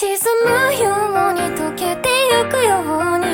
沈むように溶けてゆくように。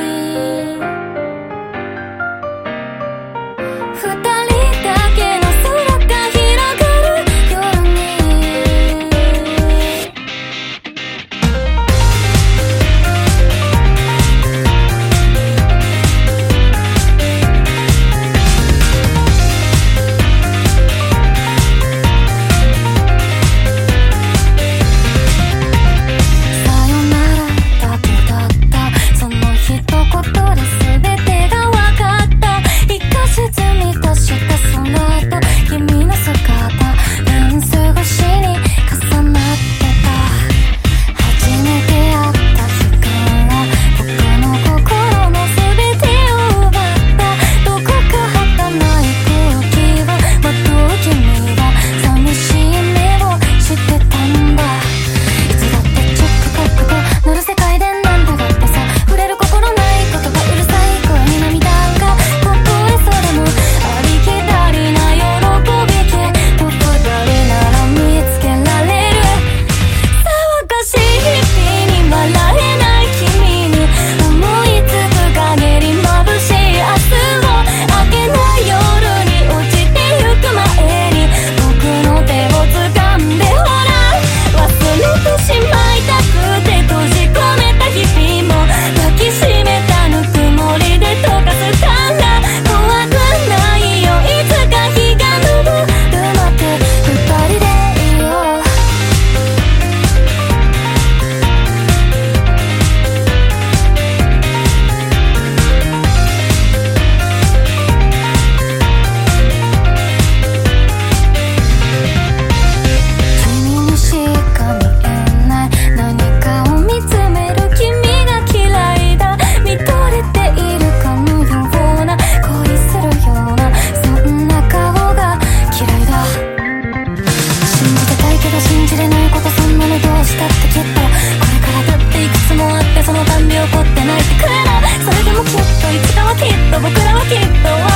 知れないことそんなのどうしたってきっとこれからだっていくつもあってそのたんび怒って泣いてくれるそれでもきっといつかはきっと僕らはきっと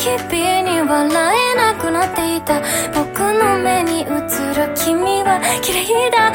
日々に笑えなくなっていた。僕の目に映る君は綺麗だ。